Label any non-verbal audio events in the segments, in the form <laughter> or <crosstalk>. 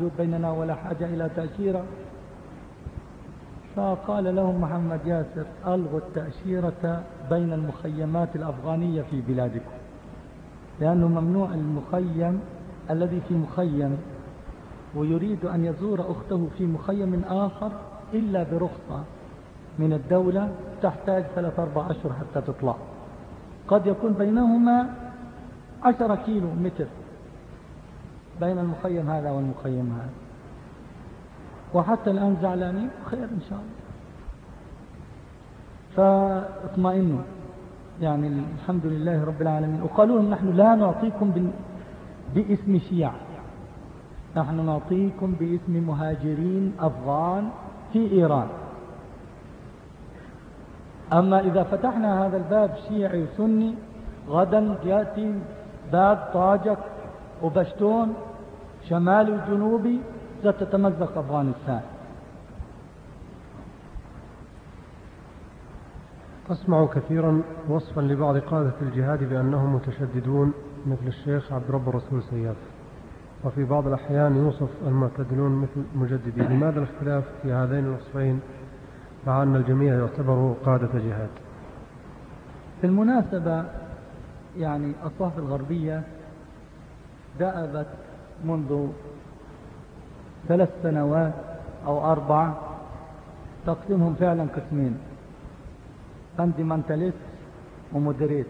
حدود بيننا ولا حاجة إلى تأشيرة. فقال لهم محمد ياسر ألغوا التأشيرة بين المخيمات الأفغانية في بلادكم لأنه ممنوع المخيم الذي في مخيم ويريد أن يزور أخته في مخيم آخر إلا برخصة من الدولة تحتاج ثلاث أربع أشهر حتى تطلع. قد يكون بينهما عشرة كيلو متر بين المخيم هذا والمخيم هذا. وحتى الآن زعلانين؟ خير إن شاء الله. فاطمئنوا. يعني الحمد لله رب العالمين. وقالوا لهم نحن لا نعطيكم باسم شيعة. نحن نعطيكم باسم مهاجرين أفغان في إيران. أما إذا فتحنا هذا الباب شيعي وسني غدا يأتي باب طاجك وبشتون شمالي وجنوبي ستتمزق أفغانستان. أسمع كثيرا وصفا لبعض قادة الجهاد بأنهم متشددون مثل الشيخ عبد رب الرسول سياف. وفي بعض الأحيان يوصف المعتدلون مثل مجددي لماذا الاختلاف في هذين الوصفين؟ مع أن الجميع يعتبر قادة جهاد. بالمناسبة يعني الصحف الغربية دأبت منذ ثلاث سنوات أو أربع تقسيمهم فعلا قسمين. fundamentalist و moderate.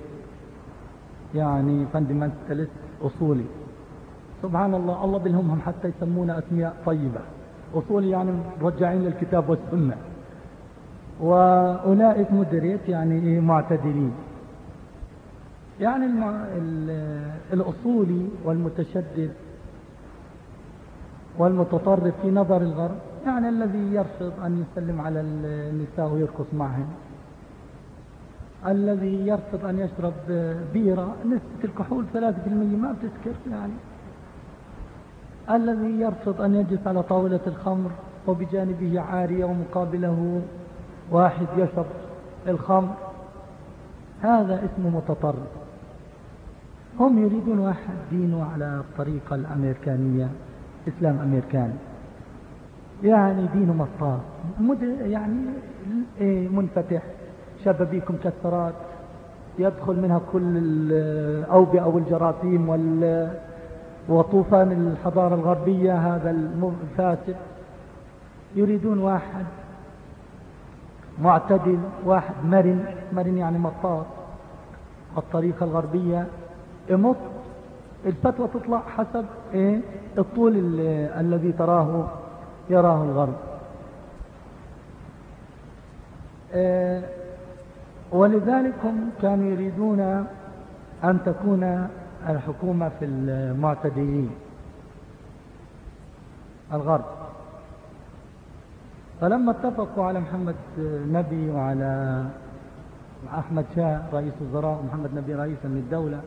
يعني fundamentalist أصولي. سبحان الله الله يلهمهم حتى يسمونا أسماء طيبة. أصولي يعني مرجعين للكتاب والسنة. وأولئك مودريت يعني معتدلين. يعني الأصولي والمتشدد والمتطرف في نظر الغرب يعني الذي يرفض أن يسلم على النساء ويرقص معهم. الذي يرفض أن يشرب بيرة نسبة الكحول 3% ما بتسكر يعني. الذي يرفض أن يجلس على طاولة الخمر وبجانبه عارية ومقابله واحد يشرب الخمر. هذا اسمه متطرف. هم يريدون واحد دينه على الطريقة الأمريكانية. إسلام أمريكاني يعني دينه مطاط يعني إيه، منفتح. شبابيك مكسرات يدخل منها كل الأوبئة والجراثيم وال وطوفان الحضارة الغربية هذا الفاسد يريدون واحد معتدل واحد مرن. مرن يعني مطاط الطريقة الغربية. يمط الفتوى تطلع حسب إيه؟ الطول الذي تراه يراه الغرب. إيه ولذلك هم كانوا يريدون أن تكون الحكومة في المعتدلين الغرب. فلما اتفقوا على محمد نبي وعلى أحمد شاه رئيس الوزراء ومحمد نبي رئيسا للدولة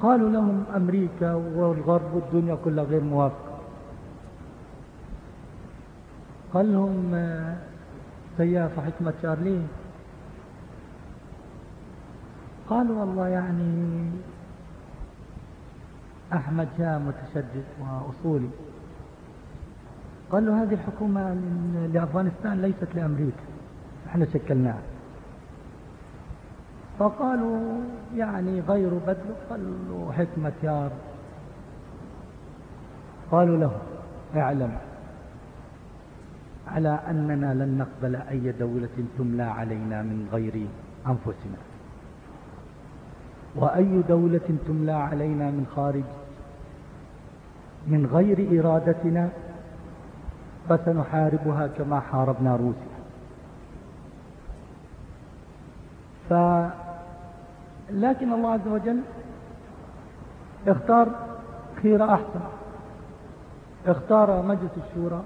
قالوا لهم أمريكا والغرب والدنيا كلها غير موافقة. قال لهم سيافة حكمة شارلي قالوا والله يعني أحمد شاه متشدد وأصولي. قال له هذه الحكومة لأفغانستان ليست لأمريكا. إحنا شكلناها. فقالوا يعني غير بدر قالوا حكمة يار قالوا له اعلم على أننا لن نقبل أي دولة تملى علينا من غير أنفسنا. وأي دولة تملى علينا من خارج من غير إرادتنا فسنحاربها كما حاربنا روسيا ف لكن الله عز وجل اختار خير أحسن. اختار مجلس الشورى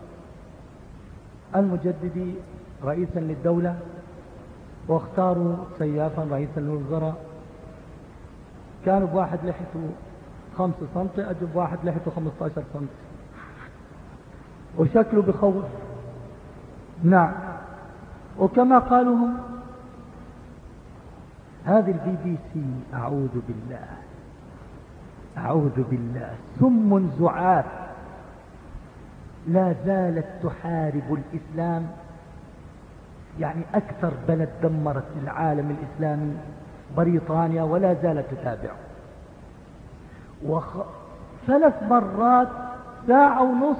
المجددي رئيسا للدولة واختاروا سيافا رئيسا للوزراء. كانوا بواحد لحيته خمسة سنتي أجب واحد لحيته خمسة عشر سنتي وشكله بخوف نعم. وكما قالوا هم هذه البي بي سي أعوذ بالله. أعوذ بالله. سم زعاف. لا زالت تحارب الإسلام. يعني أكثر بلد دمرت العالم الإسلامي بريطانيا ولا زالت تتابعه. وخ... مرات ساعة ونص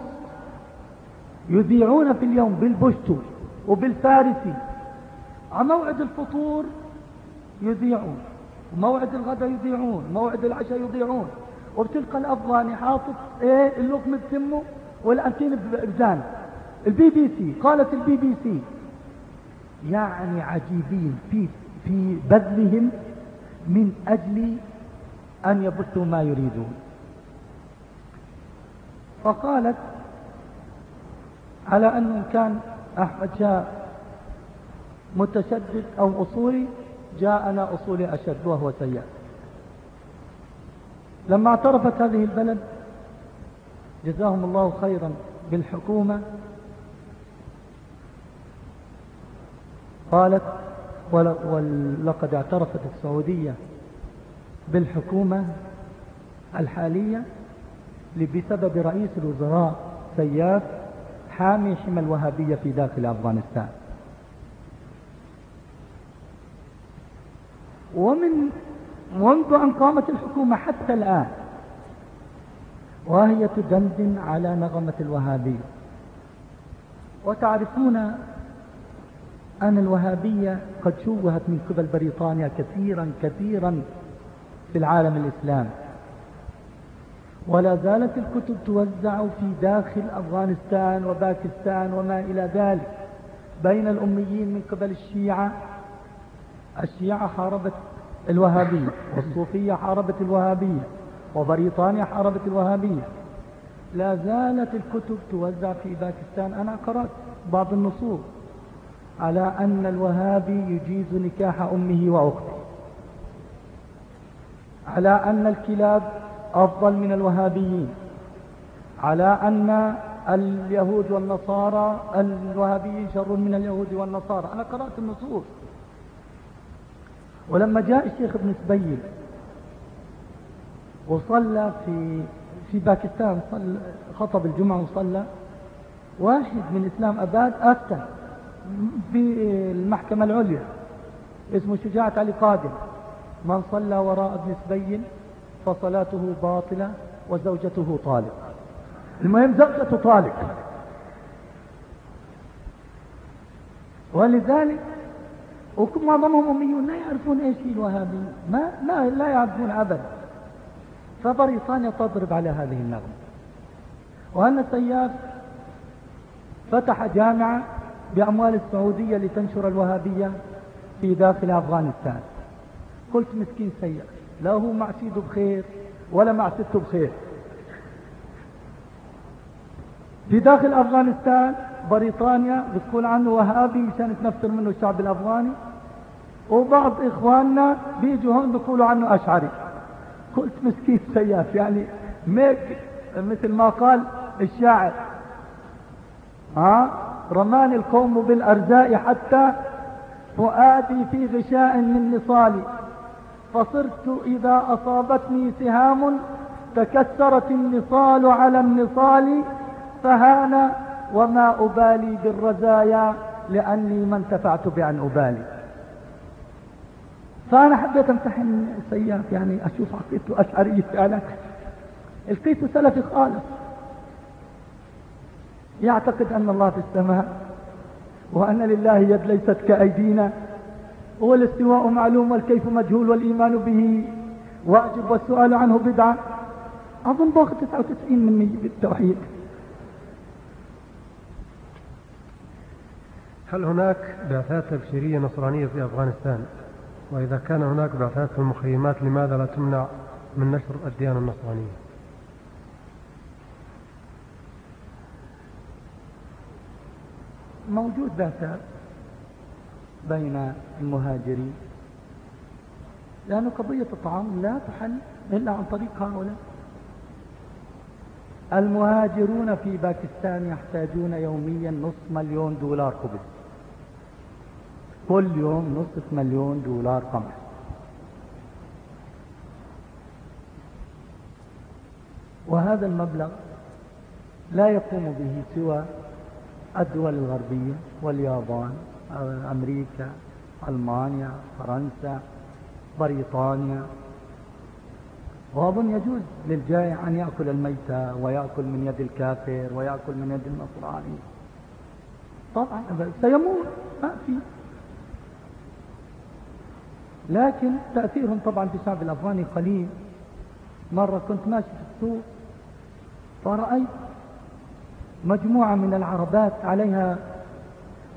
يذيعون في اليوم بالبشتو وبالفارسي. على موعد الفطور يذيعون موعد الغداء يذيعون موعد العشاء يذيعون وبتلقى الافغاني حاطط إيه اللقمة بتمه والانتين بذانه. البي بي سي قالت البي بي سي يعني عجيبين في في بذلهم من أجل أن يبثوا ما يريدون. فقالت على أنه كان احمد شاه متشدد أو أصولي جاءنا أصولي أشد وهو سيء لما اعترفت هذه البلد جزاهم الله خيرا بالحكومة قالت ولقد اعترفت السعودية بالحكومة الحالية بسبب رئيس الوزراء سياف حامي حمى الوهابية في داخل أفغانستان. ومن منذ أن قامت الحكومة حتى الآن وهي تدندن على نغمة الوهابية. وتعرفون أن الوهابية قد شوهت من قبل بريطانيا كثيرا كثيرا في العالم الإسلامي ولا زالت الكتب توزع في داخل أفغانستان وباكستان وما إلى ذلك بين الأميين من قبل الشيعة الشيعة حاربت الوهابية والصوفية حاربت الوهابية وبريطانيا حاربت الوهابية. لا زالت الكتب توزع في باكستان. أنا قرأت بعض النصوص على أن الوهابي يجيز نكاح أمه وأخته. على أن الكلاب أفضل من الوهابيين. على أن اليهود والنصارى الوهابيين شر من اليهود والنصارى. أنا قرأت النصوص. ولما جاء الشيخ ابن سبيل وصلى في في باكستان صلى خطب الجمعة وصلى واحد من إسلام أباد أفتى في المحكمة العليا اسمه شجاعة علي قادم. من صلى وراء ابن سبيل فصلاته باطلة وزوجته طالق. المهم زوجته طالق. ولذلك ومعظمهم أميون لا يعرفون إيش هي الوهابية. ما لا, لا يعرفون أبدا. فبريطانيا تضرب على هذه النغمة. وأن السياف فتح جامعة بأموال السعودية لتنشر الوهابية في داخل أفغانستان. قلت مسكين سياف لا هو مع سيده بخير ولا مع سته بخير. في داخل أفغانستان بريطانيا بتقول عنه وهابي مشان تنفر منه الشعب الأفغاني. وبعض إخواننا بيجوا هون بيقولوا عنه أشعري. قلت مسكين سياف يعني ميك مثل ما قال الشاعر. ها؟ رماني القوم بالأرزاء حتى فؤادي في غشاء من نصالي. فصرت إذا أصابتني سهام تكسرت النصال على النصال فهان وما أبالي بالرزايا لأني ما انتفعت بأن أبالي. فأنا حبيت أمتحن سياف يعني أشوف عقيدته أشعرية فعلا. لقيته سلفي خالص. يعتقد أن الله في السماء وأن لله يد ليست كأيدينا. والاستواء معلوم والكيف مجهول والإيمان به. وأجب والسؤال عنه بدعة. أظن باخذ 99 من 100 هل هناك بعثات تبشيرية نصرانية في أفغانستان؟ وإذا كان هناك بعثات في المخيمات لماذا لا تمنع من نشر الديانة النصرانية؟ موجود بعثات بين المهاجرين. لأن قضية الطعام لا تحل إلا عن طريق هؤلاء. المهاجرون في باكستان يحتاجون يوميا نصف مليون دولار خبز كل يوم نصف مليون دولار قمح. وهذا المبلغ لا يقوم به سوى الدول الغربية واليابان أمريكا ألمانيا فرنسا بريطانيا. وأظن يجوز للجائع أن يأكل الميتة ويأكل من يد الكافر ويأكل من يد النصراني طبعا سيموت. ما في. لكن تأثيرهم طبعا في الشعب الأفغاني قليل. مرة كنت ماشي في السوق فرأيت مجموعة من العربات عليها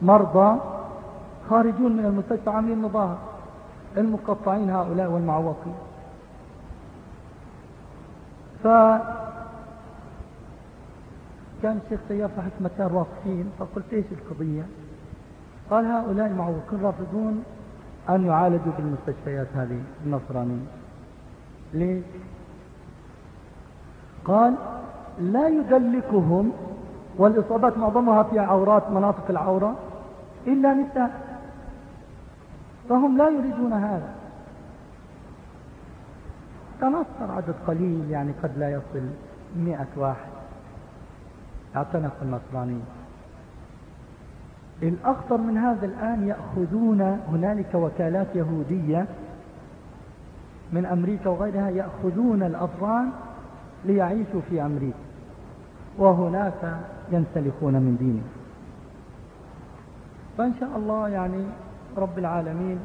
مرضى خارجون من المستشفى عاملين مظاهر المقطعين هؤلاء والمعوقين. ف كان الشيخ سياف حكمتان واقفين فقلت إيش القضية؟ قال هؤلاء المعوقين رافضون أن يعالجوا بالمستشفيات هذه النصرانية. ليه قال لا يدلكهم والإصابات معظمها في عورات مناطق العورة إلا نساء. فهم لا يريدون هذا. تنصر عدد قليل يعني قد لا يصل مئة واحد. اعتنق النصرانية. الأخطر من هذا الآن يأخذون هنالك وكالات يهودية من أمريكا وغيرها يأخذون الأفغان ليعيشوا في أمريكا وهناك ينسلخون من دينهم. فإن شاء الله يعني رب العالمين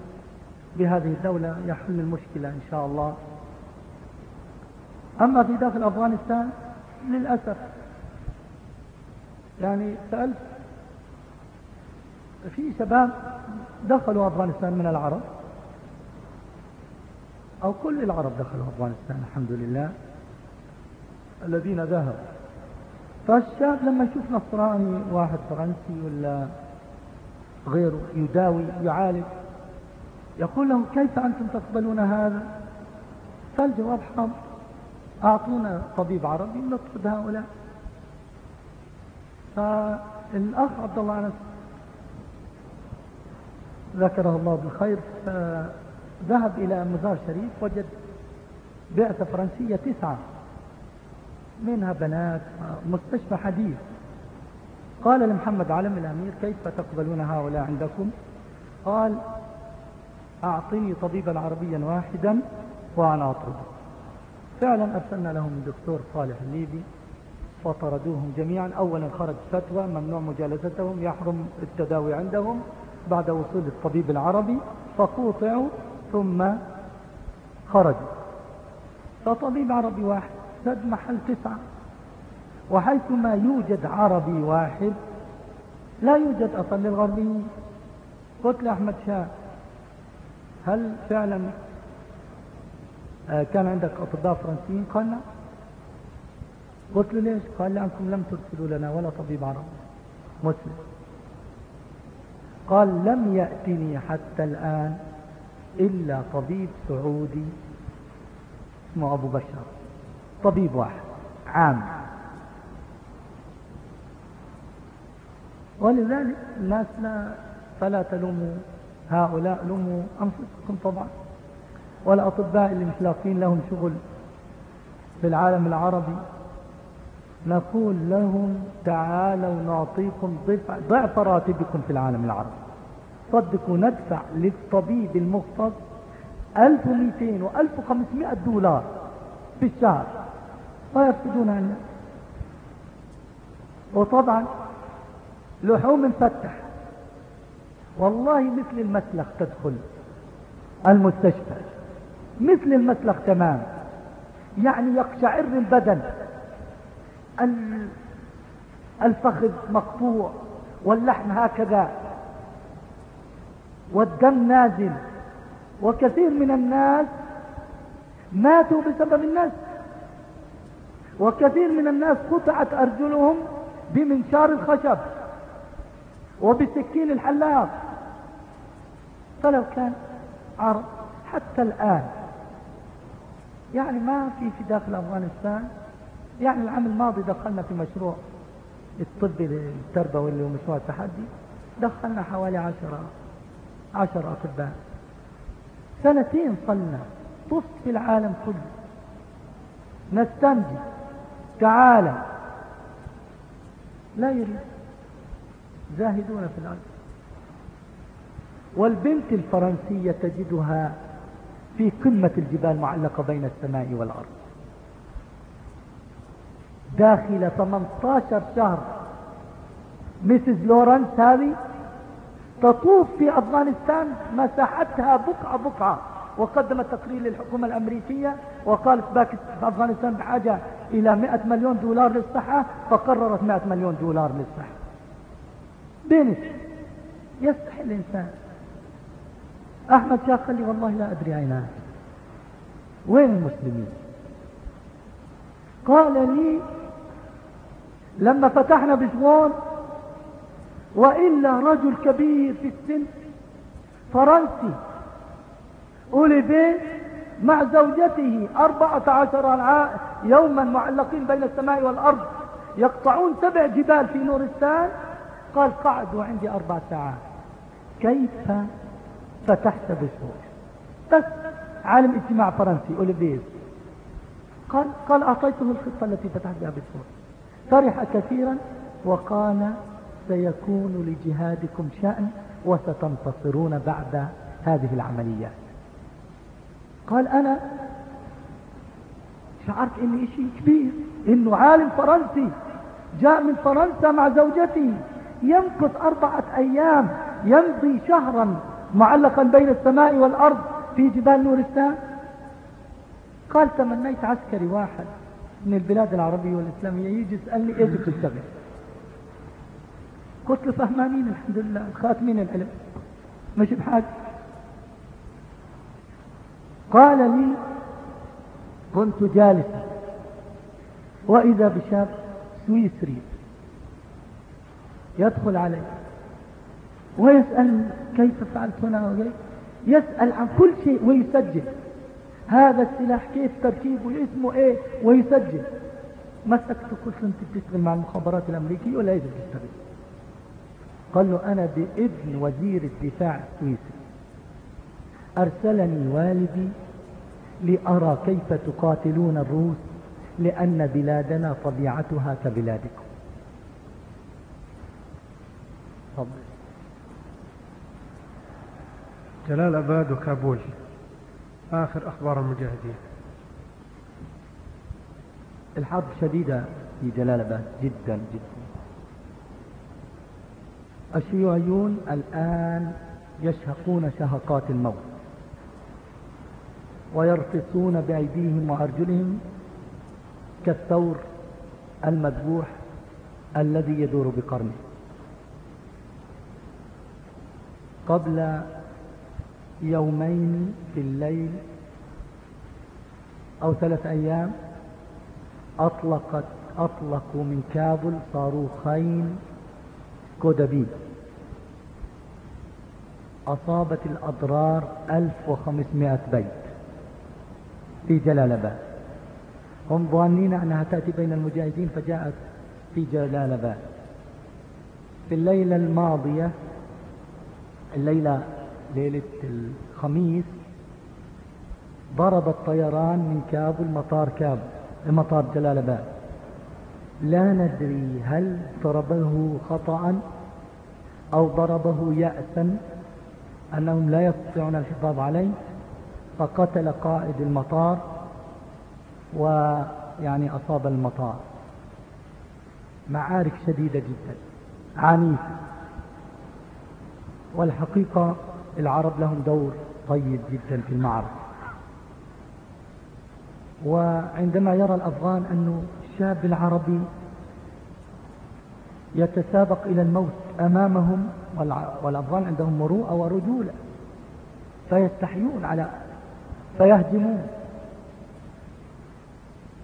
بهذه الدولة يحل المشكلة إن شاء الله. أما في داخل أفغانستان للأسف يعني سألت في شباب دخلوا أفغانستان من العرب أو كل العرب دخلوا أفغانستان الحمد لله الذين ذهبوا. فالشاب لما يشوف نصراني واحد فرنسي ولا غيره يداوي يعالج يقول لهم كيف أنتم تقبلون هذا؟ فالجواب حاضر. أعطونا طبيب عربي نطرد هؤلاء. فالأخ عبد الله أنس ذكره الله بالخير ذهب إلى مزار شريف وجد بعثة فرنسية تسعة منها بنات مستشفى حديث. قال لمحمد علم الأمير كيف تقبلون هؤلاء عندكم؟ قال أعطني طبيبا عربيا واحدا وأنا أطرده فعلا أرسلنا لهم الدكتور صالح الليبي فطردوهم جميعا. أولا خرج فتوى ممنوع مجالستهم يحرم التداوي عندهم. بعد وصول الطبيب العربي فقوطعوا ثم خرجوا. فطبيب عربي واحد سد محل تسعة. وحيثما يوجد عربي واحد لا يوجد أصل للغربيين. قلت لأحمد شاه هل فعلا آه، كان عندك أطباء فرنسيين؟ قال لا قلت له ليش؟ قال لأنكم لم ترسلوا لنا ولا طبيب عربي مسلم. قال لم يأتني حتى الآن إلا طبيب سعودي اسمه أبو بشر. طبيب واحد عام. ولذلك الناس لا فلا تلوموا هؤلاء لوموا أنفسكم طبعا. والأطباء اللي مش لهم شغل في العالم العربي نقول لهم تعالوا نعطيكم ضعف, راتبكم في العالم العربي. صدقوا ندفع للطبيب المختص 1200 و 1500 دولار في الشهر. ويرفضون عنا وطبعا لحوم مفتح والله مثل المسلخ تدخل المستشفى. مثل المسلخ تمام. يعني يقشعر البدن. الفخذ مقطوع واللحم هكذا والدم نازل وكثير من الناس ماتوا بسبب الناس وكثير من الناس قطعت أرجلهم بمنشار الخشب وبسكين الحلاق فلو كان عرب حتى الآن يعني ما في في داخل أفغانستان يعني العام الماضي دخلنا في مشروع الطب التربوي اللي هو مشروع التحدي. دخلنا حوالي عشرة عشر أطباء. سنتين صلنا. طفت في العالم كله. نستنجي. تعالى. لا يريد. زاهدون في الأرض. والبنت الفرنسية تجدها في قمة الجبال معلقة بين السماء والأرض. داخل 18 شهر. ميسيس لورنس هذه تطوف في أفغانستان مساحتها بقعة بقعة وقدمت تقرير للحكومة الأمريكية وقالت أفغانستان بحاجة إلى 100 مليون دولار للصحة فقررت 100 مليون دولار للصحة. بنت يستحي الإنسان. أحمد شاق قال لي والله لا أدري أين وين المسلمين؟ قال لي لما فتحنا بشمون وإلا رجل كبير في السن فرنسي أوليفيه مع زوجته أربعة عشر يوما معلقين بين السماء والأرض يقطعون سبع جبال في نورستان. قال قعدوا عندي أربع ساعات. كيف فتحت بشمون بس عالم اجتماع فرنسي أوليفيه قال قال أعطيته الخطة التي فتحت بها بشمون فرح كثيرا وقال سيكون لجهادكم شأن وستنتصرون بعد هذه العمليات قال أنا شعرت إني شيء كبير إنه عالم فرنسي جاء من فرنسا مع زوجته يمكث أربعة أيام يمضي شهرا معلقا بين السماء والأرض في جبال نورستان. قال تمنيت عسكري واحد من البلاد العربية والإسلامية. يجي يسألني إيش بتشتغل قلت له فهمانين الحمد لله خاتمين العلم. مش بحاجة. قال لي كنت جالسا وإذا بشاب سويسري يدخل علي ويسأل كيف فعلت هنا وكيف يسأل عن كل شيء ويسجل. هذا السلاح كيف تركيبه اسمه إيه ويسجل؟ قلت له انت بتشتغل مع المخابرات الأمريكية ولا إيش بتشتغل قال له أنا بإذن وزير الدفاع السويسري أرسلني والدي لأرى كيف تقاتلون الروس لأن بلادنا طبيعتها كبلادكم. جلال أباد وكابول. آخر أخبار المجاهدين. الحرب شديدة في جلال جدا جدا. الشيوعيون الآن يشهقون شهقات الموت. ويرفصون بأيديهم وأرجلهم كالثور المذبوح الذي يدور بقرنه. قبل يومين في الليل أو ثلاث أيام أطلقت أطلقوا من كابل صاروخين كودابي أصابت الأضرار 1500 بيت في جلال آباد هم ظانين أنها تأتي بين المجاهدين فجاءت في جلال آباد في الليلة الماضية الليلة ليلة الخميس ضرب الطيران من كابل مطار كابل مطار جلال آباد. لا ندري هل ضربه خطأ أو ضربه يأسا أنهم لا يستطيعون الحفاظ عليه فقتل قائد المطار ويعني أصاب المطار. معارك شديدة جدا عنيفة. والحقيقة العرب لهم دور طيب جدا في المعركة. وعندما يرى الأفغان أن الشاب العربي يتسابق إلى الموت أمامهم والأفغان عندهم مروءة ورجولة فيستحيون على فيهجمون.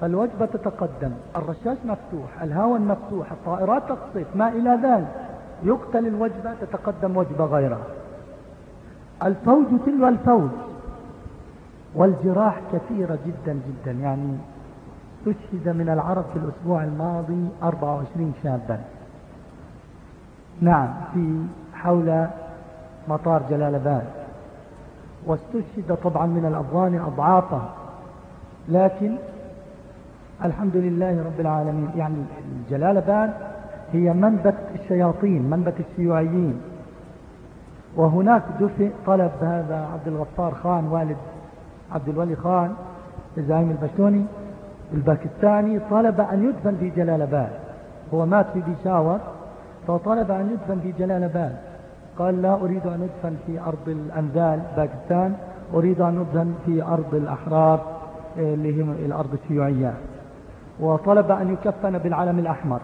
فالوجبة تتقدم الرشاش مفتوح الهاون مفتوح الطائرات تقصف ما إلى ذلك. يقتل الوجبة تتقدم وجبة غيرها. الفوج تلو الفوج. والجراح كثيرة جدا جدا. يعني استشهد من العرب في الأسبوع الماضي 24 شابا. نعم في حول مطار جلال آباد. واستشهد طبعا من الأفغان أضعافه لكن الحمد لله رب العالمين يعني جلال بان هي منبت الشياطين منبت الشيوعيين. وهناك دفئ طلب هذا عبد الغفار خان والد عبد الولي خان الزعيم البشتوني الباكستاني طلب أن يدفن في جلال بان هو مات في بيشاور فطلب أن يدفن في جلال بان قال لا أريد أن أدفن في أرض الأنذال باكستان أريد أن أدفن في أرض الأحرار اللي هي الأرض الشيوعية. وطلب أن يكفن بالعلم الأحمر.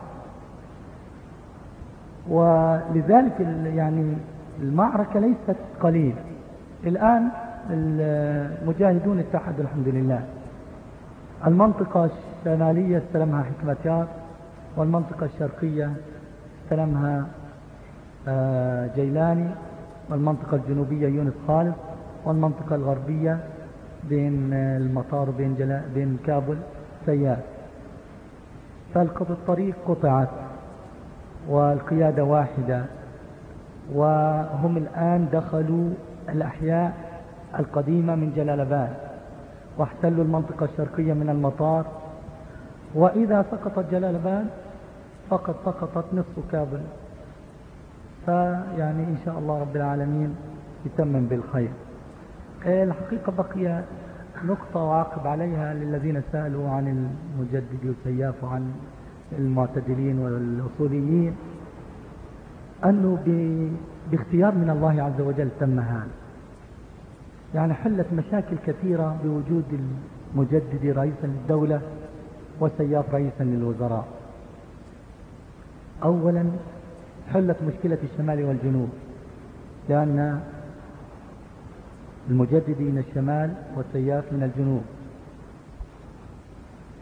ولذلك يعني المعركة ليست قليل. الآن المجاهدون اتحدوا الحمد لله المنطقة الشمالية استلمها حكمتيار والمنطقة الشرقية استلمها آه، جيلاني والمنطقة الجنوبية يونس خالد والمنطقة الغربية بين المطار وبين جلا بين كابل سيار فالطريق قطعت والقيادة واحدة. وهم الآن دخلوا الأحياء القديمة من جلال آباد واحتلوا المنطقة الشرقية من المطار. وإذا سقطت جلال آباد فقد سقطت نصف كابل. فيعني إن شاء الله رب العالمين يتمم بالخير. إيه، الحقيقة بقي نقطة وعاقب عليها للذين سألوا عن المجدد والسياف وعن المعتدلين والأصوليين. أنه باختيار من الله عز وجل تم هذا يعني حلت مشاكل كثيرة بوجود المجدد رئيسا للدولة وسياف رئيسا للوزراء. أولا حلت مشكلة الشمال والجنوب لأن المجدد من الشمال والسياف من الجنوب.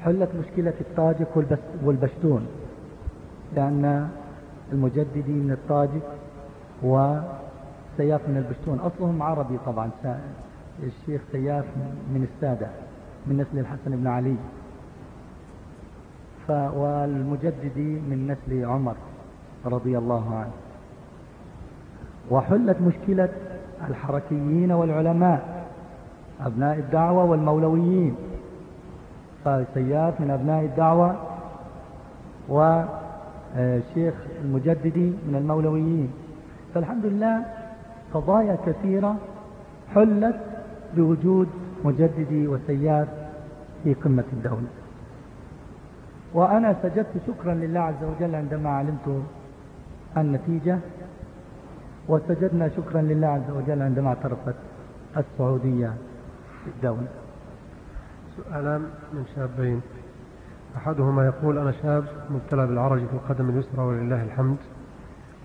حلت مشكلة الطاجك والبشتون لأن المجددي من الطاجك وسياف من البشتون. أصلهم عربي طبعا الشيخ سياف من السادة من نسل الحسن بن علي. والمجددي من نسل عمر رضي الله عنه. وحلت مشكلة الحركيين والعلماء أبناء الدعوة والمولويين. فسياف من أبناء الدعوة وشيخ المجددي من المولويين. فالحمد لله قضايا كثيرة حلت بوجود مجددي وسياف في قمة الدولة. وأنا سجدت شكرا لله عز وجل عندما علمت النتيجة وسجدنا شكرا لله عز وجل عندما اعترفت السعودية بالدولة. سؤالان من شابين. أحدهما يقول أنا شاب مبتلى بالعرج في القدم اليسرى ولله الحمد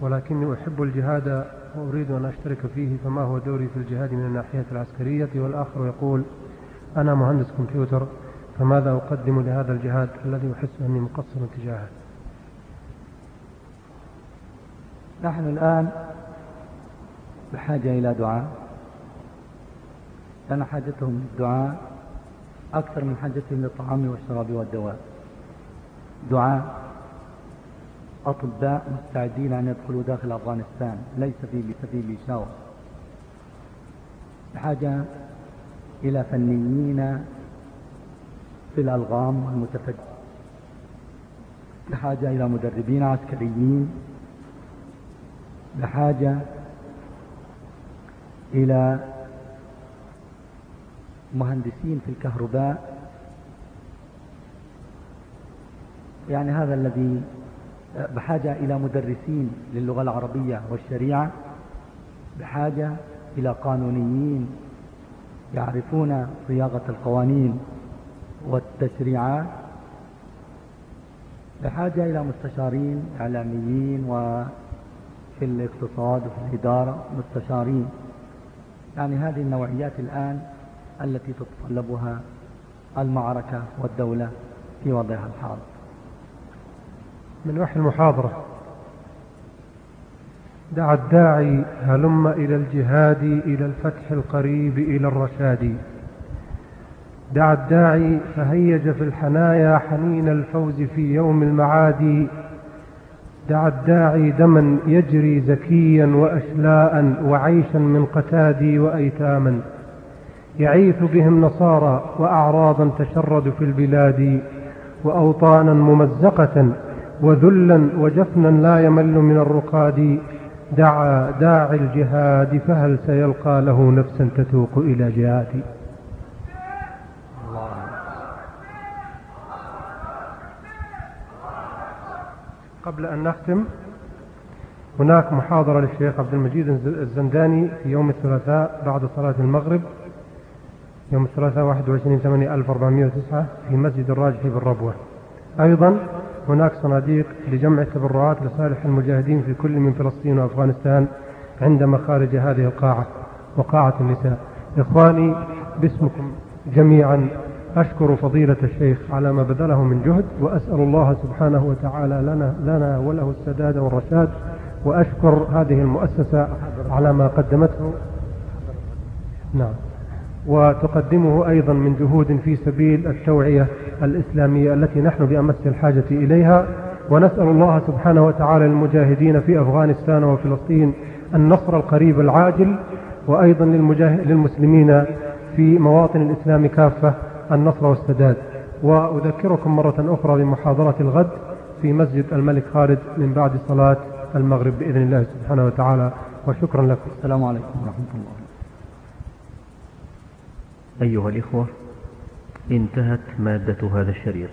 ولكني أحب الجهاد وأريد أن أشترك فيه فما هو دوري في الجهاد من الناحية العسكرية؟ والآخر يقول أنا مهندس كمبيوتر فماذا أقدم لهذا الجهاد الذي أحس أني مقصر تجاهه؟ نحن الآن بحاجة إلى دعاء. لأن حاجتهم للدعاء أكثر من حاجتهم للطعام والشراب والدواء. دعاء. أطباء مستعدين أن يدخلوا داخل أفغانستان. ليس في سبيل شاور بحاجة إلى فنيين في الألغام والمتفجر بحاجة إلى مدربين عسكريين. بحاجة إلى مهندسين في الكهرباء. يعني هذا الذي بحاجة إلى مدرسين للغة العربية والشريعة بحاجة إلى قانونيين يعرفون صياغة القوانين والتشريعات بحاجة إلى مستشارين إعلاميين وفي الاقتصاد وفي الإدارة مستشارين. يعني هذه النوعيات الآن التي تتطلبها المعركة والدولة في وضعها الحاضر. من وحي المحاضرة. دعا الداعي هلم إلى الجهاد إلى الفتح القريب إلى الرشاد. دعا الداعي فهيج في الحنايا حنين الفوز في يوم المعاد. دعا الداعي دما يجري زكيا وأشلاء وعيشا من قتادي وأيتاما. يعيث بهم نصارى وأعراضا تشردوا في البلاد. وأوطانا ممزقة وذلا وجفنا لا يمل من الرقاد. دعا داعي الجهاد فهل سيلقى له نفسا تتوق إلى جهادي قبل أن نختم هناك محاضرة للشيخ عبد المجيد الزنداني في يوم الثلاثاء بعد صلاة المغرب يوم الثلاثاء 21 8 1409 في مسجد الراجحي بالربوة. أيضا هناك صناديق لجمع التبرعات لصالح المجاهدين في كل من فلسطين وأفغانستان عند مخارج هذه القاعة وقاعة النساء. إخواني باسمكم جميعا أشكر فضيلة الشيخ على ما بذله من جهد وأسأل الله سبحانه وتعالى لنا, لنا وله السداد والرشاد وأشكر هذه المؤسسة على ما قدمته. نعم. وتقدمه أيضا من جهود في سبيل التوعية الإسلامية التي نحن بأمس الحاجة إليها ونسأل الله سبحانه وتعالى للمجاهدين في أفغانستان وفلسطين النصر القريب العاجل وأيضا للمسلمين في مواطن الإسلام كافة النصر والسداد. وأذكركم مرة أخرى بمحاضرة الغد في مسجد الملك خالد من بعد صلاة المغرب بإذن الله سبحانه وتعالى. وشكرا لكم. السلام عليكم ورحمة الله. أيها الإخوة انتهت مادة هذا الشريط.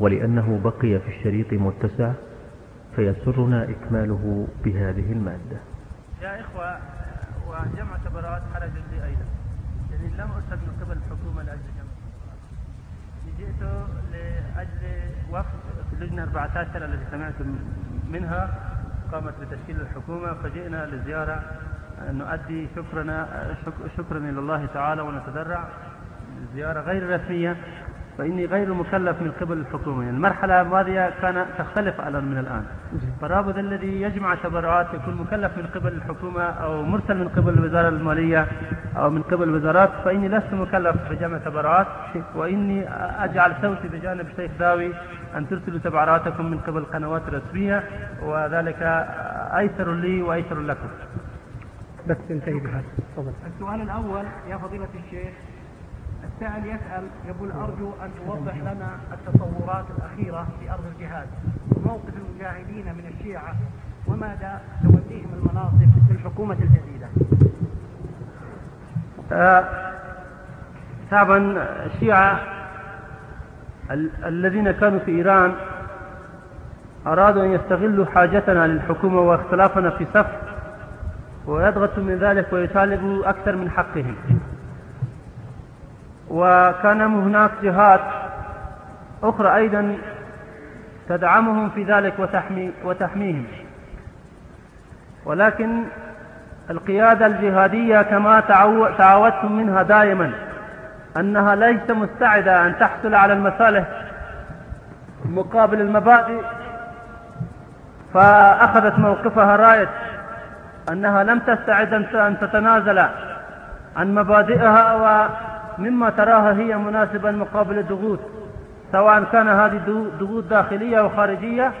ولأنه بقي في الشريط متسع فيسرنا إكماله بهذه المادة. يا إخوة وجمع تبرعات حرج لي أيضا. يعني لم أرسل من قبل الحكومة لأجل جمع. جئت لأجل وفد اللجنة 14 التي سمعتم منها قامت بتشكيل الحكومة فجئنا لزيارة. نؤدي شكرنا شكرا إلى الله تعالى ونتذرع زيارة غير رسمية فإني غير مكلف من قبل الحكومة. يعني المرحلة الماضية كان تختلف الآن من الآن. فالرابط الذي يجمع تبرعات يكون مكلف من قبل الحكومة أو مرسل من قبل الوزارة المالية أو من قبل الوزارات فإني لست مكلف بجمع تبرعات وإني أجعل صوتي بجانب الشيخ داوي أن ترسلوا تبرعاتكم من قبل القنوات الرسمية وذلك أيسر لي وأيسر لكم. بس تنتهي بهذا. تفضل. السؤال الأول يا فضيلة الشيخ السائل يسأل يقول أرجو أن توضح لنا التطورات الأخيرة في أرض الجهاد وموقف المجاهدين من الشيعة ومدى توليهم المناصب في الحكومة الجديدة؟ آه طبعا الشيعة ال الذين كانوا في إيران أرادوا أن يستغلوا حاجتنا للحكومة واختلافنا في صف ويضغطوا من ذلك ويطالبوا أكثر من حقهم. وكان هناك جهات أخرى أيضا تدعمهم في ذلك وتحمي وتحميهم. ولكن القيادة الجهادية كما تعودتم منها دائما أنها ليست مستعدة أن تحصل على المصالح مقابل المبادئ فأخذت موقفها راية أنها لم تستعد أن تتنازل عن مبادئها ومما تراها هي مناسبا مقابل الضغوط. سواء كان هذه ضغوط داخلية وخارجية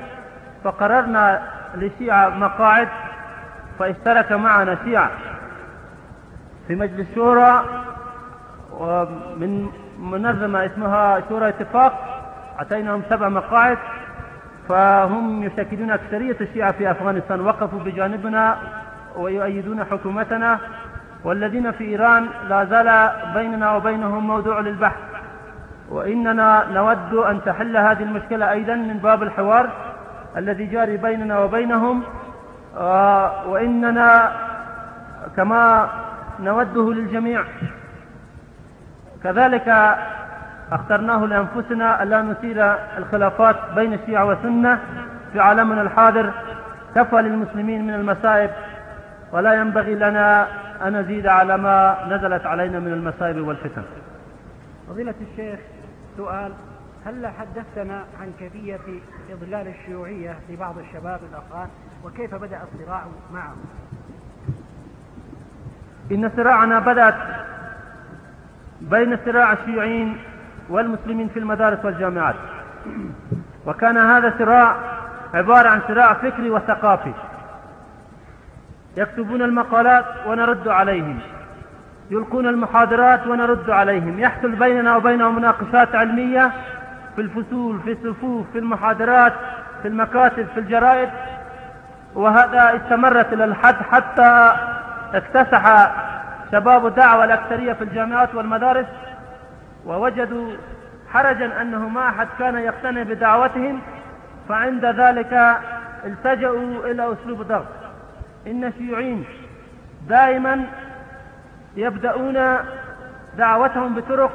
فقررنا لشيعة مقاعد فاشترك معنا شيعة في مجلس شورى من منظمة اسمها شورى اتفاق أعطيناهم سبع مقاعد فهم يشكلون أكثرية الشيعة في أفغانستان. وقفوا بجانبنا ويؤيدون حكومتنا. والذين في إيران لا زال بيننا وبينهم موضوع للبحث. وإننا نود أن تحل هذه المشكلة أيضا من باب الحوار الذي جاري بيننا وبينهم آه، وإننا كما نوده للجميع. كذلك اخترناه لأنفسنا ألا نثير الخلافات بين الشيعة والسنة في عالمنا الحاضر. كفى للمسلمين من المصائب ولا ينبغي لنا أن نزيد على ما نزلت علينا من المصائب والفتن. فضيلة الشيخ سؤال هل حدثتنا عن كيفية إضلال الشيوعية لبعض الشباب الأفغان؟ وكيف بدأ الصراع معهم؟ إن صراعنا بدأت بين صراع الشيوعيين والمسلمين في المدارس والجامعات. وكان هذا صراع عبارة عن صراع فكري وثقافي. يكتبون المقالات ونرد عليهم. يلقون المحاضرات ونرد عليهم. يحصل بيننا وبينهم مناقشات علمية في الفصول في الصفوف في المحاضرات في المكاتب في الجرائد. وهذا استمرت إلى الحد حتى اكتسح شباب الدعوة الأكثرية في الجامعات والمدارس. ووجدوا حرجا أنه ما أحد كان يقتنع بدعوتهم فعند ذلك التجأوا إلى أسلوب ضغط إن الشيوعيين دائما يبدأون دعوتهم بطرق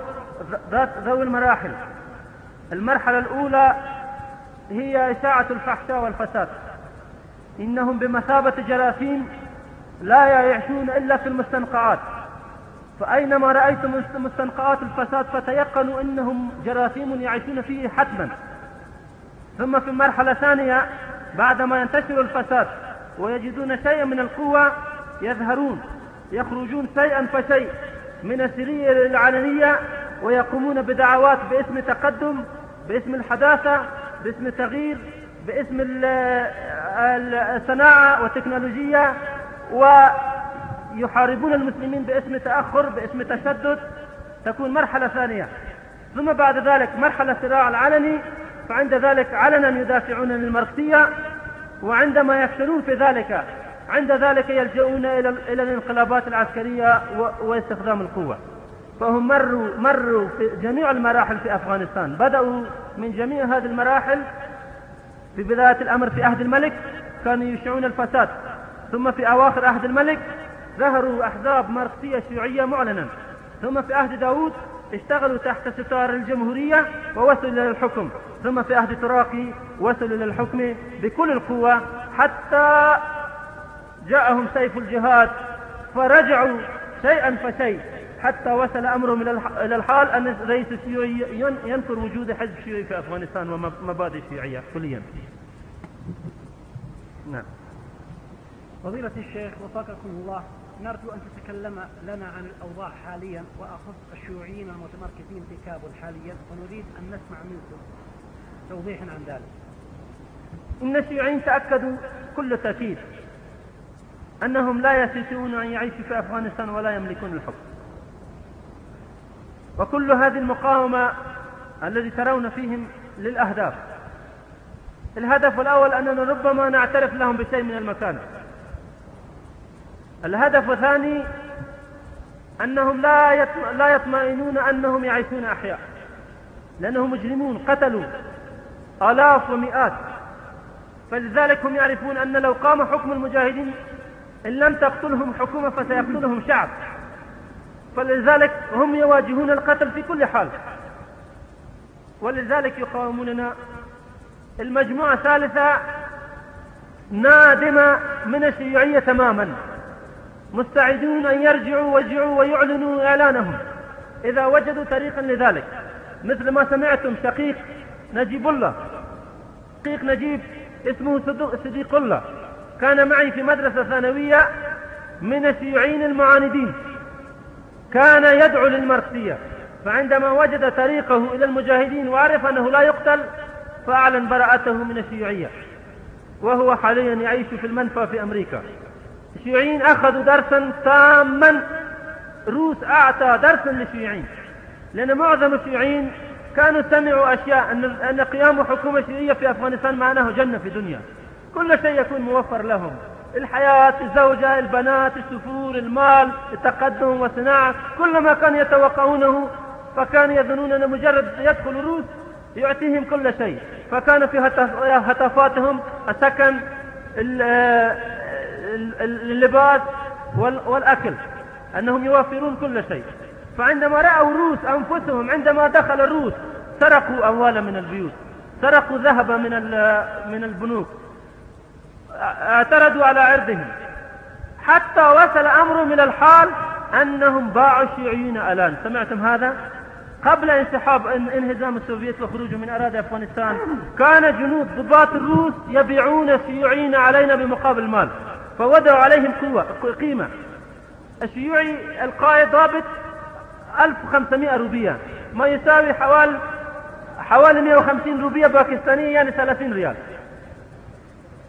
ذوي المراحل. المرحلة الأولى هي إشاعة الفحشاء والفساد. إنهم بمثابة جراثيم لا يعيشون إلا في المستنقعات. فأينما رأيتم مستنقعات الفساد فتيقنوا أنهم جراثيم يعيشون فيه حتما. ثم في المرحلة الثانية بعدما ينتشر الفساد ويجدون شيئا من القوة يظهرون يخرجون شيئا فشيء من السرية العلنية ويقومون بدعوات باسم تقدم باسم الحداثة باسم التغيير باسم الصناعة والتكنولوجيا ويحاربون المسلمين باسم تأخر باسم تشدد. تكون مرحلة ثانية. ثم بعد ذلك مرحلة الصراع العلني فعند ذلك علنا يدافعون عن الماركسية وعندما يفشلون في ذلك عند ذلك يلجؤون إلى إلى الانقلابات العسكرية واستخدام القوة. فهم مروا مروا في جميع المراحل في أفغانستان. بدأوا من جميع هذه المراحل في بداية الأمر في عهد الملك كانوا يشيعون الفساد. ثم في أواخر عهد الملك ظهروا أحزاب ماركسية شيوعية معلنا. ثم في عهد داود اشتغلوا تحت ستار الجمهورية ووصلوا إلى الحكم. ثم في عهد تراقي وصلوا إلى الحكم بكل القوة حتى جاءهم سيف الجهاد فرجعوا شيئا فشيء حتى وصل أمرهم إلى الحال أن الرئيس الشيوعي ينكر وجود حزب شيوعي في أفغانستان ومبادئ شيوعية كليا. نعم. فضيلة الشيخ وفقكم الله. نرجو أن تتكلم لنا عن الأوضاع حاليا وأخص الشيوعيين المتمركزين في كابول حاليا ونريد أن نسمع منكم توضيحا عن ذلك. إن الشيوعيين تأكدوا كل تأكيد أنهم لا يستطيعون أن يعيشوا في أفغانستان ولا يملكون الحكم. وكل هذه المقاومة الذي ترون فيهم للأهداف. الهدف الأول أننا ربما نعترف لهم بشيء من المكانة. الهدف الثاني أنهم لا لا يطمئنون أنهم يعيشون أحياء لأنهم مجرمون قتلوا آلاف ومئات. فلذلك هم يعرفون أن لو قام حكم المجاهدين إن لم تقتلهم حكومة فسيقتلهم شعب. فلذلك هم يواجهون القتل في كل حال. ولذلك يقاوموننا. المجموعة الثالثة نادمة من الشيوعية تماما. مستعدون أن يرجعوا ويرجعوا ويعلنوا إعلانهم. إذا وجدوا طريقا لذلك مثل ما سمعتم شقيق نجيب الله. شقيق نجيب اسمه صديق الله. كان معي في مدرسة ثانوية من الشيوعيين المعاندين. كان يدعو للماركسية فعندما وجد طريقه إلى المجاهدين وعرف أنه لا يقتل فأعلن براءته من الشيوعية. وهو حاليا يعيش في المنفى في أمريكا. الشيوعيين أخذوا درسا تاما. روس أعطى درسا للشيوعيين لأن معظم الشيوعيين كانوا سمعوا أشياء أن, أن قيام حكومة شيوعية في أفغانستان معناه جنة في الدنيا كل شيء يكون موفر لهم. الحياة الزوجة البنات السفور المال التقدم والصناعة كل ما كانوا يتوقعونه. فكانوا يظنون أن مجرد يدخل الروس يعطيهم كل شيء. فكان في هتافاتهم السكن اللباس والأكل أنهم يوفرون كل شيء. فعندما رأوا الروس أنفسهم عندما دخل الروس سرقوا أموالا من البيوت سرقوا ذهبا من من البنوك اعترضوا على عرضهم. حتى وصل أمرهم إلى الحال أنهم باعوا الشيوعيين الآن. سمعتم هذا؟ قبل انسحاب انهزام السوفيت وخروجهم من أراضي أفغانستان كان جنود ضباط الروس يبيعون الشيوعيين علينا بمقابل مال. فودعوا عليهم قوة قيمة. الشيوعي القائد ضابط 1500 روبية. ما يساوي حوالي حوالي 150 روبية باكستانية يعني 30 ريال.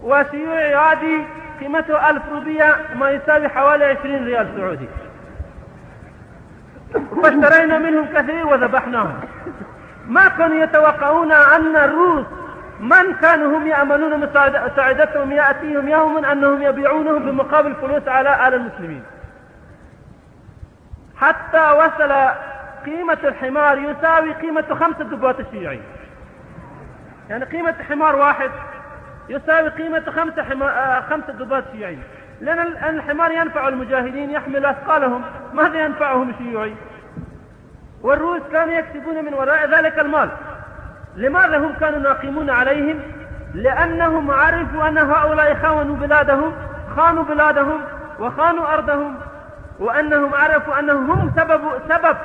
وشيوعي عادي قيمته ألف روبية ما يساوي حوالي عشرين ريال سعودي. فاشترينا منهم كثير وذبحناهم. ما كانوا يتوقعون أن الروس من كانوا هم يأملون مساعدتهم يأتيهم يوم أنهم يبيعونهم بمقابل فلوس على آل المسلمين. حتى وصل قيمة الحمار يساوي قيمة خمسة دبات الشيوعيين يعني قيمة حمار واحد يساوي قيمة خمسة, آه خمسة دبات شيوعيين لأن الحمار ينفع المجاهدين يحمل أثقالهم. ماذا ينفعهم الشيوعي؟ والروس كانوا يكسبون من وراء ذلك المال. لماذا هم كانوا ناقمون عليهم؟ لأنهم عرفوا أن هؤلاء خانوا بلادهم خانوا بلادهم وخانوا أرضهم وأنهم عرفوا أنهم هم سبب, سبب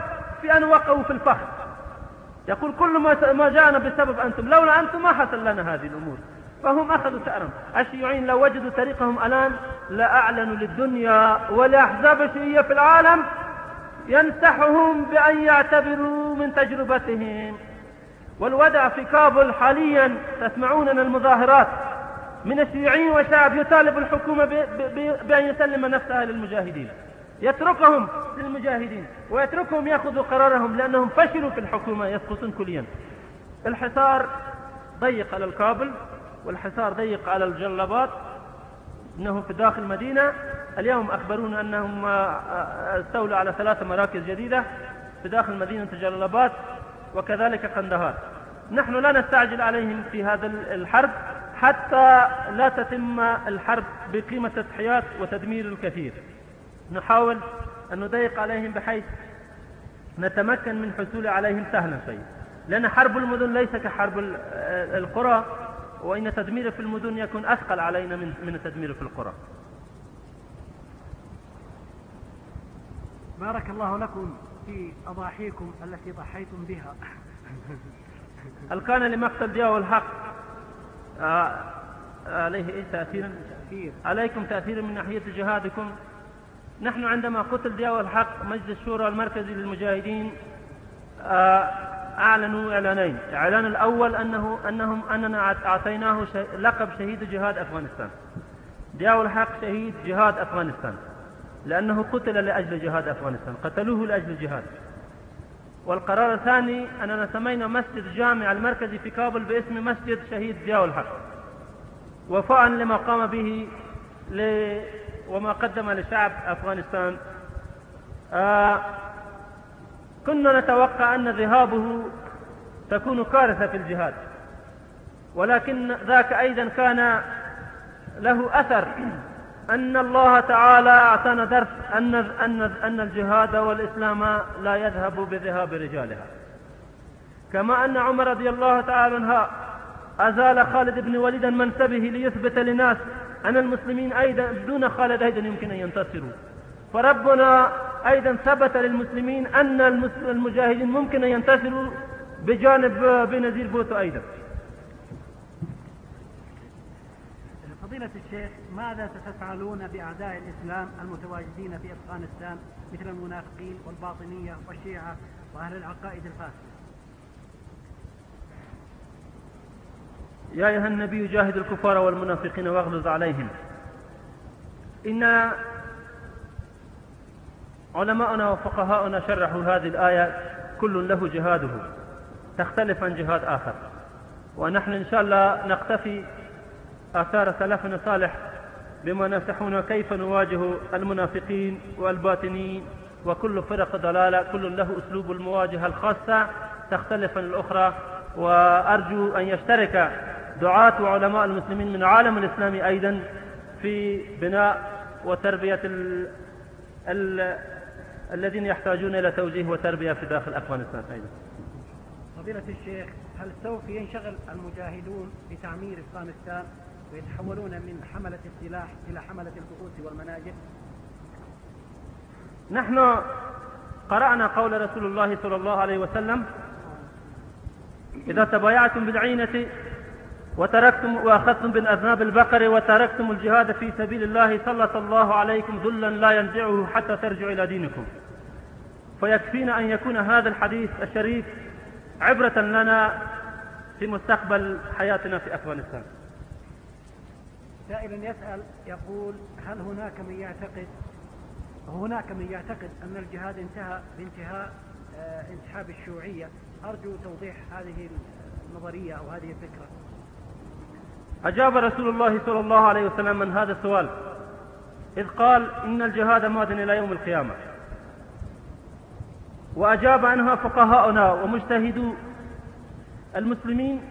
في أن وقعوا في الفخر. يقول كل ما جاءنا بسبب أنتم لولا أنتم ما حصل لنا هذه الأمور. فهم أخذوا ثأرهم الشيوعيين لو وجدوا طريقهم الآن لأعلنوا للدنيا ولأحزاب الشيوعية في العالم ينصحهم بأن يعتبروا من تجربتهم. والوضع في كابل حاليا تسمعون أن المظاهرات. من الشيوعيين والشعب يطالب الحكومة بأن يسلم نفسها للمجاهدين يتركهم للمجاهدين ويتركهم يأخذوا قرارهم لأنهم فشلوا في الحكومة يسقطون كليا. الحصار ضيق على الكابل والحصار ضيق على الجلبات إنهم في داخل المدينة. اليوم أخبرونا أنهم استولوا على ثلاث مراكز جديدة. في داخل مدينة جلبات وكذلك قندهار. نحن لا نستعجل عليهم في هذا الحرب حتى لا تتم الحرب بقيمة تضحيات وتدمير الكثير. نحاول أن نضيق عليهم بحيث نتمكن من حصول عليهم سهلا شيء لأن حرب المدن ليس كحرب القرى وإن تدمير في المدن يكون أثقل علينا من من التدمير في القرى. بارك الله لكم. في أضاحيكم التي ضحيتم بها. <laughs> هل كان لمقتل ضياء الحق؟ آه عليه إيه تأثير؟ تأثير. عليكم تأثير من ناحية جهادكم. نحن عندما قتل ضياء الحق مجلس الشورى المركزي للمجاهدين آه أعلنوا إعلانين. الإعلان الأول أنه أنهم أننا أعطيناه لقب شهيد جهاد أفغانستان. ضياء الحق شهيد جهاد أفغانستان. لأنه قتل لأجل جهاد أفغانستان. قتلوه لأجل الجهاد. والقرار الثاني أننا سمينا مسجد جامع المركزي في كابل باسم مسجد شهيد ضياء الحق. وفاء لما قام به ل... وما قدم لشعب أفغانستان. آه كنا نتوقع أن ذهابه تكون كارثة في الجهاد. ولكن ذاك أيضا كان له أثر أن الله تعالى أعطانا درس أن, أن, أن الجهاد والإسلام لا يذهب بذهاب رجالها. كما أن عمر رضي الله تعالى عنها أزال خالد بن وليد منسبه ليثبت للناس أن المسلمين أيضا دون خالد أيضا يمكن أن ينتصروا. فربنا أيضا ثبت للمسلمين أن المجاهدين ممكن أن ينتصروا بجانب بنزير بوتو أيضا. فضيلة الشيخ ماذا ستفعلون بأعداء الإسلام المتواجدين في أفغانستان مثل المنافقين والباطنية والشيعة وأهل العقائد الفاسدة؟ يا أيها النبي جاهد الكفار والمنافقين واغلظ عليهم. إن علماؤنا وفقهاؤنا شرحوا هذه الآية كل له جهاده. تختلف عن جهاد آخر. ونحن إن شاء الله نقتفي آثار سلفنا صالح بما نصحون كيف نواجه المنافقين والباطنين. وكل فرق ضلالة كل له أسلوب المواجهة الخاصة تختلف عن الأخرى. وأرجو أن يشترك دعاة وعلماء المسلمين من العالم الإسلامي أيضا في بناء وتربية ال ال الذين يحتاجون إلى توجيه وتربية في داخل أفغانستان أيضا. فضيلة الشيخ هل سوف ينشغل المجاهدون بتعمير أفغانستان؟ ويتحولون من حملة السلاح إلى حملة الكؤوس والمناجم. نحن قرأنا قول رسول الله صلى الله عليه وسلم إذا تبايعتم بالعينة وتركتم وأخذتم بالأذناب البقر وتركتم الجهاد في سبيل الله سلط الله عليكم ذلا لا ينزعه حتى ترجعوا إلى دينكم. فيكفينا أن يكون هذا الحديث الشريف عبرة لنا في مستقبل حياتنا في أفغانستان. سائل يسأل يقول هل هناك من يعتقد هناك من يعتقد أن الجهاد انتهى بانتهاء آه، انسحاب الشيوعية؟ أرجو توضيح هذه النظرية أو هذه الفكرة. أجاب رسول الله صلى الله عليه وسلم من هذا السؤال إذ قال إن الجهاد ماد إلى يوم القيامة. وأجاب عنها فقهاؤنا ومجتهدو المسلمين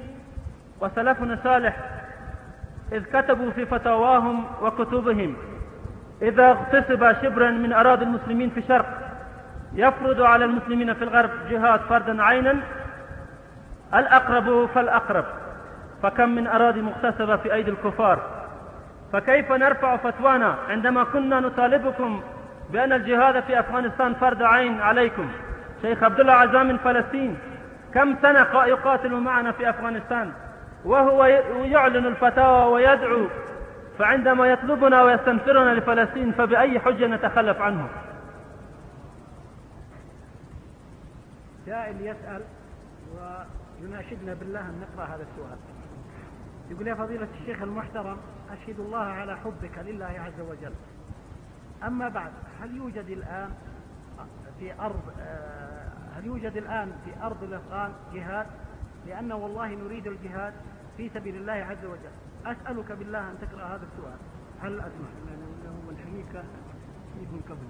وسلفنا صالح إذ كتبوا في فتاواهم وكتبهم إذا اغتصب شبرا من أراضي المسلمين في الشرق يفرض على المسلمين في الغرب جهاد فردا عينا الأقرب فالأقرب فكم من أراضي مغتصبة في أيدي الكفار. فكيف نرفع فتوانا عندما كنا نطالبكم بأن الجهاد في أفغانستان فرض عين عليكم؟ شيخ عبد الله عزام من فلسطين كم سنة يقاتل معنا في أفغانستان؟ وهو يعلن الفتاوى ويدعو فعندما يطلبنا ويستنفرنا لفلسطين فبأي حجة نتخلف عنه؟ سائل يسأل ويناشدنا بالله أن نقرأ هذا السؤال. يقول يا فضيلة الشيخ المحترم أشهد الله على حبك لله عز وجل. أما بعد هل يوجد الآن في أرض هل يوجد الآن في أرض الأفغان جهاد؟ لأن والله نريد الجهاد في سبيل الله عز وجل. أسألك بالله أن تقرأ هذا السؤال. هل أسمح هو الحقيقة من قبل.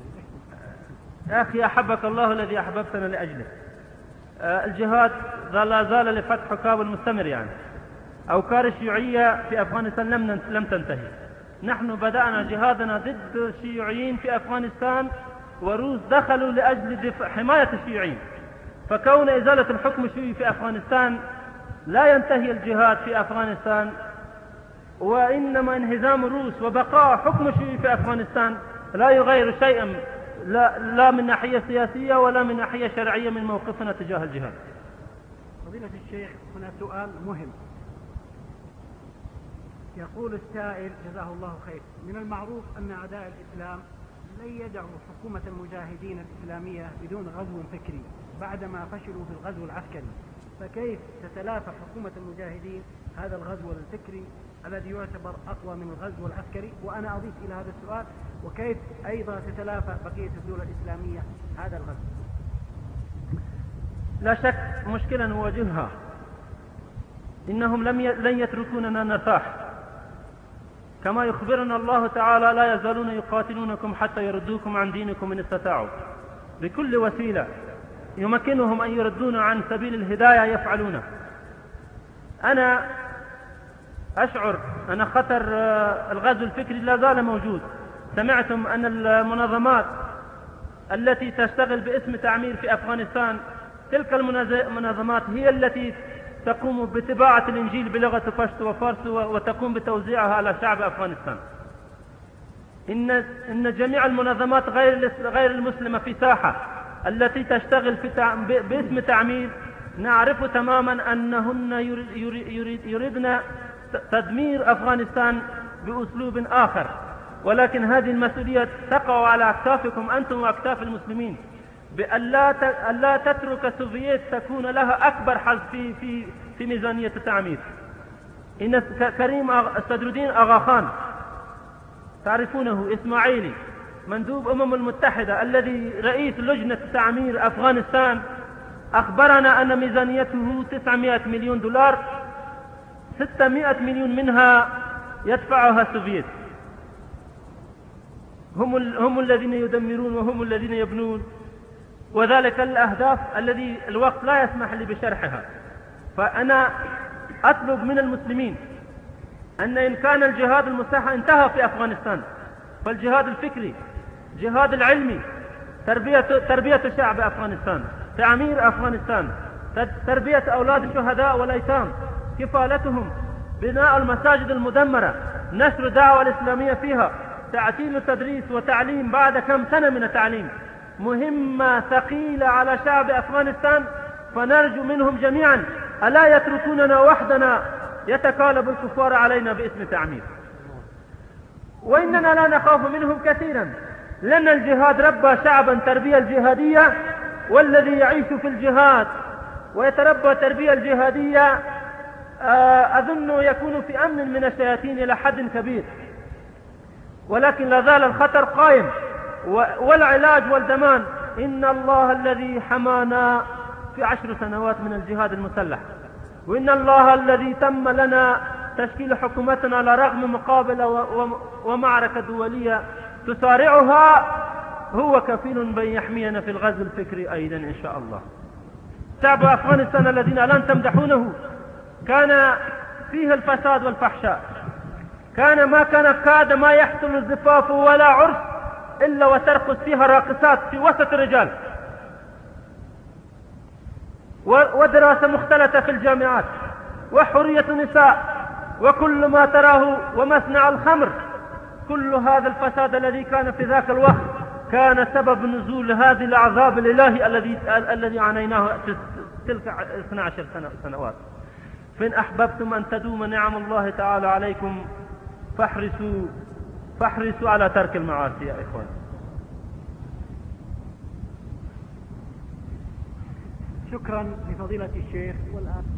يا أخي أحبك الله الذي أحببتنا لأجله. آه، الجهاد لا زال لفتح كابل مستمر يعني. أوكار الشيوعية في أفغانستان لم لم تنتهي. نحن بدأنا جهادنا ضد الشيوعيين في أفغانستان وروس دخلوا لأجل حماية الشيوعيين. فكون إزالة الحكم الشيوعي في أفغانستان لا ينتهي الجهاد في أفغانستان وإنما انهزام الروس وبقاء حكم الشيوعي في أفغانستان لا يغير شيئا لا, لا من ناحية سياسية ولا من ناحية شرعية من موقفنا تجاه الجهاد. فضيلة الشيخ هنا سؤال مهم. يقول السائل جزاه الله خير. من المعروف أن أعداء الإسلام لن يدعوا حكومة المجاهدين الإسلامية بدون غزو فكري. بعدما فشلوا في الغزو العسكري. فكيف تتلافى حكومة المجاهدين هذا الغزو الفكري الذي يعتبر أقوى من الغزو العسكري؟ وأنا أضيف إلى هذا السؤال وكيف أيضا تتلافى بقية الدول الإسلامية هذا الغزو؟ لا شك مشكلة نواجهها إنهم لم ي... لن يتركوننا نرتاح. كما يخبرنا الله تعالى لا يزالون يقاتلونكم حتى يردوكم عن دينكم إن استطاعوا. بكل وسيلة. يمكنهم أن يردون عن سبيل الهداية يفعلونه. أنا أشعر أن خطر آه، الغزو الفكري لا زال موجود. سمعتم أن المنظمات التي تشتغل باسم تعمير في أفغانستان تلك المنظمات هي التي تقوم بطباعة الإنجيل بلغة فشتو وفارس وتقوم بتوزيعها على شعب أفغانستان. إن, إن جميع المنظمات غير غير المسلمة في ساحة. التي تشتغل في باسم تعمير نعرف تماما أنهن يريد يريد يريدن تدمير أفغانستان بأسلوب آخر. ولكن هذه المسؤولية تقع على أكتافكم أنتم وأكتاف المسلمين. بأن لا تترك السوفييت تكون لها أكبر حظ في في في ميزانية التعمير إن كريم صدر الدين أغا خان تعرفونه إسماعيلي. مندوب أمم المتحدة الذي رئيس لجنة تعمير أفغانستان أخبرنا أن ميزانيته 900 مليون دولار 600 مليون منها يدفعها السوفييت. هم هم الذين يدمرون وهم الذين يبنون. وذلك الأهداف الذي الوقت لا يسمح لي بشرحها. فأنا أطلب من المسلمين أن إن كان الجهاد المسلح انتهى في أفغانستان. فالجهاد الفكري جهاد العلمي تربية تربية شعب أفغانستان تعمير أفغانستان تربية أولاد الشهداء والأيتام كفالتهم بناء المساجد المدمرة نشر الدعوة الإسلامية فيها تعتيل التدريس وتعليم بعد كم سنة من التعليم. مهمة ثقيلة على شعب أفغانستان فنرجو منهم جميعا ألا يتركوننا وحدنا؟ يتكالب الكفار علينا باسم تعمير. وإننا لا نخاف منهم كثيرا. لأن الجهاد ربى شعبا تربية الجهادية والذي يعيش في الجهاد ويتربى تربية الجهادية آه، أظن يكون في أمن من الشياطين إلى حد كبير. ولكن لا زال الخطر قائم والعلاج والدمان إن الله الذي حمانا في عشر سنوات من الجهاد المسلح. وإن الله الذي تم لنا تشكيل حكومتنا على رغم مقابلة ومعركة دولية تسارعها هو كفيل بأن يحمينا في الغزو الفكري أيضا إن شاء الله. شعب أفغانستان الذين الآن تمدحونه. كان فيه الفساد والفحشاء. كان ما كان كاد ما يحصل الزفاف ولا عرس إلا وترقص فيها راقصات في وسط الرجال. ودراسة مختلطة في الجامعات. وحرية النساء. وكل ما تراه ومصنع الخمر. كل هذا الفساد الذي كان في ذاك الوقت كان سبب نزول هذه العذاب الإلهي الذي الذي عانيناه تلك 12 سنة سنوات. فإن أحببتم أن تدوم نعم الله تعالى عليكم فاحرصوا فاحرصوا على ترك المعاصي يا إخوان. شكرا لفضيلة الشيخ. والآن